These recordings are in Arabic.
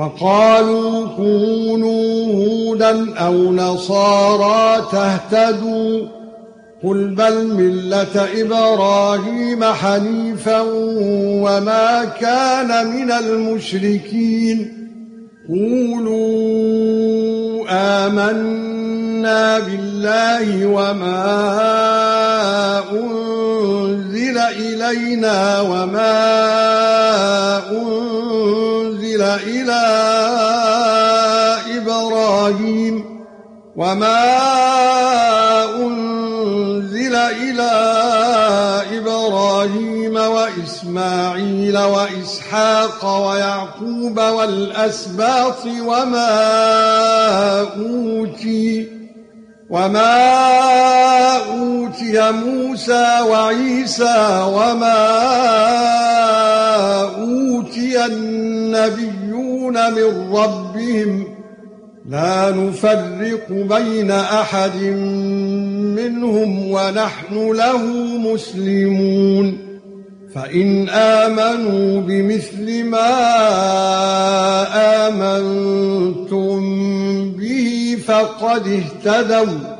وقالوا كونوا هودا أو نصارى تهتدوا قل بل ملة إبراهيم حنيفا وما كان من المشركين قولوا آمنا بالله وما أنزل إلينا وما أنزل إلى إبراهيم وما أنزل إلى إبراهيم وإسماعيل وإسحاق ويعقوب والأسباط وما أوتي وما أوتي موسى وعيسى وما أوتي النبيون من ربهم لا نفرق بين أحد منهم ونحن له مسلمون فإن آمنوا بمثل ما آمنتم به فقد اهتدوا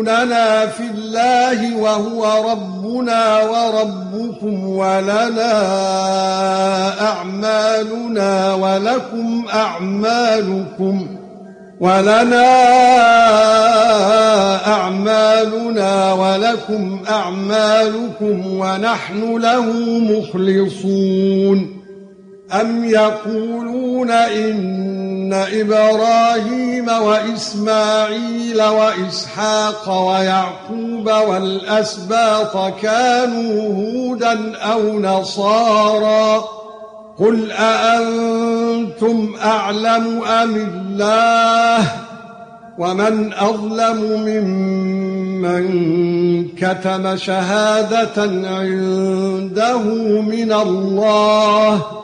اتحاجوننا في الله وهو ربنا وربكم ولنا أعمالنا ولكم أعمالكم ولنا أعمالنا ولكم أعمالكم ونحن له مخلصون أم يقولون إن إبراهيم وإسماعيل وإسحاق ويعقوب والأسباط كانوا هودا أو نصارى قل أأنتم أعلم أم الله ومن أظلم ممن كتم شهادة عنده من الله